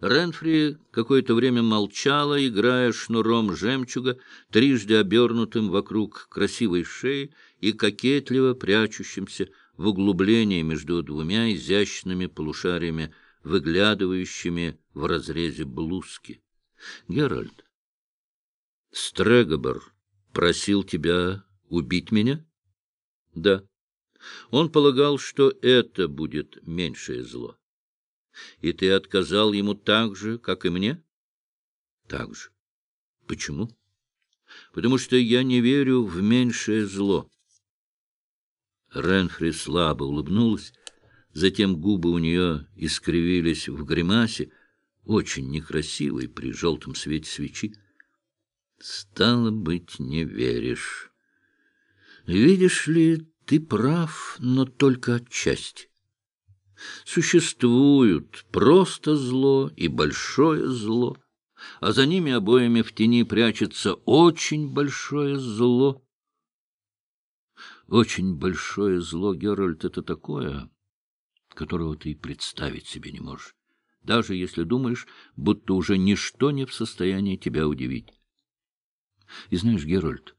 Ренфри какое-то время молчала, играя шнуром жемчуга, трижды обернутым вокруг красивой шеи и кокетливо прячущимся в углублении между двумя изящными полушариями, выглядывающими в разрезе блузки. — Геральт, Стрегобер просил тебя убить меня? — Да. Он полагал, что это будет меньшее зло. И ты отказал ему так же, как и мне? Так же. Почему? Потому что я не верю в меньшее зло. Ренфри слабо улыбнулась, затем губы у нее искривились в гримасе, очень некрасивой при желтом свете свечи. Стало быть, не веришь. Видишь ли, ты прав, но только отчасти. Существуют просто зло и большое зло, а за ними обоими в тени прячется очень большое зло. Очень большое зло, Геральт, это такое, которого ты и представить себе не можешь, даже если думаешь, будто уже ничто не в состоянии тебя удивить. И знаешь, Геральт,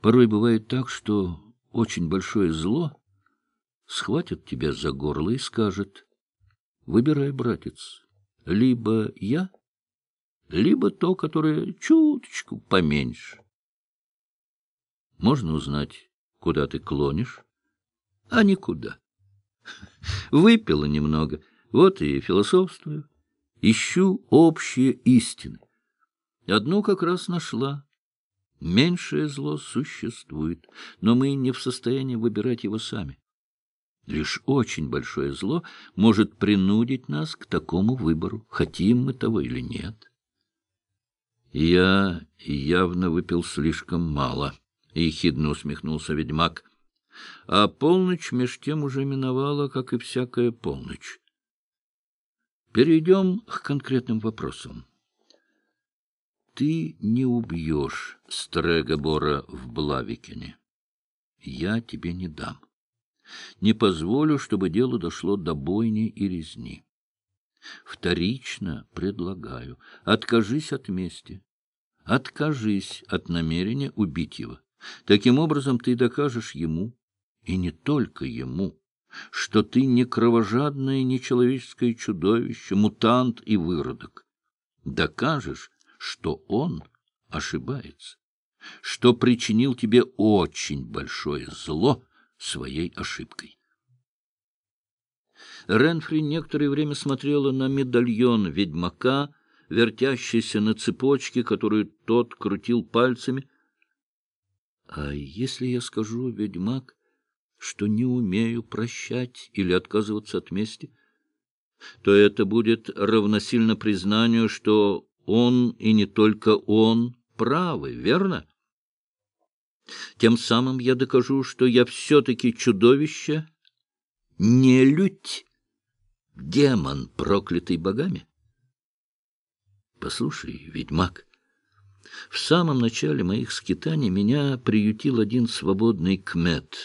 порой бывает так, что очень большое зло схватит тебя за горло и скажет, «Выбирай, братец, либо я, либо то, которое чуточку поменьше». Можно узнать, куда ты клонишь? А никуда. Выпила немного, вот и философствую. Ищу общие истины. Одну как раз нашла. Меньшее зло существует, но мы не в состоянии выбирать его сами. Лишь очень большое зло может принудить нас к такому выбору, хотим мы того или нет. Я явно выпил слишком мало, — ехидно усмехнулся ведьмак. А полночь меж тем уже миновала, как и всякая полночь. Перейдем к конкретным вопросам. Ты не убьешь Стрегобора в Блавикине. Я тебе не дам. Не позволю, чтобы дело дошло до бойни и резни. Вторично предлагаю, откажись от мести, откажись от намерения убить его. Таким образом ты докажешь ему, и не только ему, что ты не кровожадное нечеловеческое чудовище, мутант и выродок. Докажешь, что он ошибается, что причинил тебе очень большое зло, своей ошибкой. Ренфри некоторое время смотрела на медальон ведьмака, вертящийся на цепочке, которую тот крутил пальцами. — А если я скажу, ведьмак, что не умею прощать или отказываться от мести, то это будет равносильно признанию, что он и не только он правы, верно? — тем самым я докажу, что я все-таки чудовище, не лють, демон, проклятый богами. Послушай, ведьмак, в самом начале моих скитаний меня приютил один свободный кмет.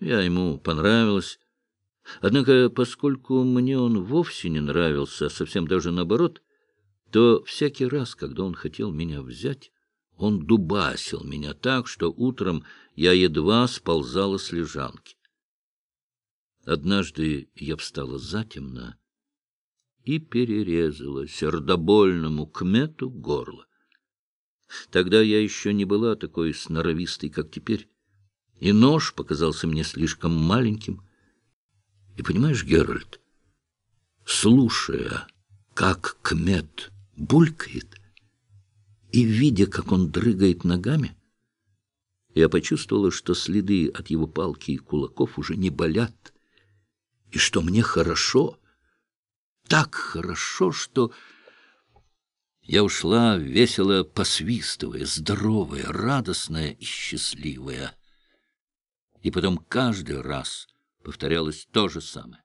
Я ему понравилась. Однако, поскольку мне он вовсе не нравился, а совсем даже наоборот, то всякий раз, когда он хотел меня взять, он дубасил меня так, что утром я едва сползала с лежанки. Однажды я встала затемно и перерезала сердобольному кмету горло. Тогда я еще не была такой сноровистой, как теперь, и нож показался мне слишком маленьким. И понимаешь, Геральт, слушая, как кмет булькает, и, видя, как он дрыгает ногами, я почувствовала, что следы от его палки и кулаков уже не болят, и что мне хорошо, так хорошо, что я ушла весело посвистывая, здоровая, радостная и счастливая. И потом каждый раз повторялось то же самое.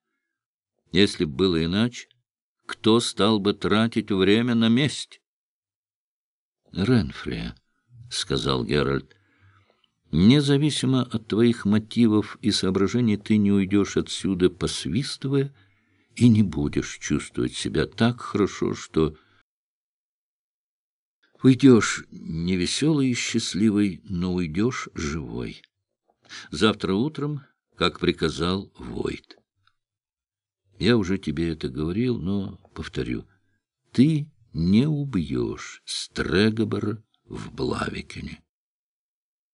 Если бы было иначе, кто стал бы тратить время на месть? — Ренфри, — сказал Геральт, — независимо от твоих мотивов и соображений ты не уйдешь отсюда, посвистывая и не будешь чувствовать себя так хорошо, что уйдешь невеселый и счастливый, но уйдешь живой. Завтра утром, как приказал Войт. Я уже тебе это говорил, но повторю. Ты не убьешь Стрегобора в Блавикене.